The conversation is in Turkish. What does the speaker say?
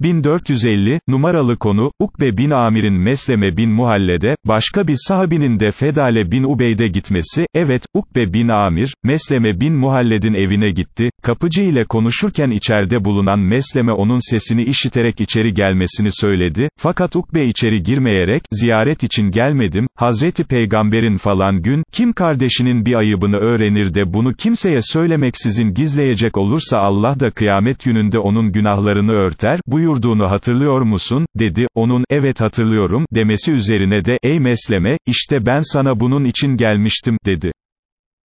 1450, numaralı konu, Ukbe bin Amir'in Mesleme bin Muhalled'e, başka bir sahabinin de Fedale bin Ubeyd'e gitmesi, evet, Ukbe bin Amir, Mesleme bin Muhalled'in evine gitti, kapıcı ile konuşurken içeride bulunan Mesleme onun sesini işiterek içeri gelmesini söyledi, fakat Ukbe içeri girmeyerek, ziyaret için gelmedim, Hazreti Peygamber'in falan gün, kim kardeşinin bir ayıbını öğrenir de bunu kimseye söylemeksizin gizleyecek olursa Allah da kıyamet gününde onun günahlarını örter, buyurduğunu hatırlıyor musun, dedi, onun, evet hatırlıyorum, demesi üzerine de, ey Mesleme, işte ben sana bunun için gelmiştim, dedi.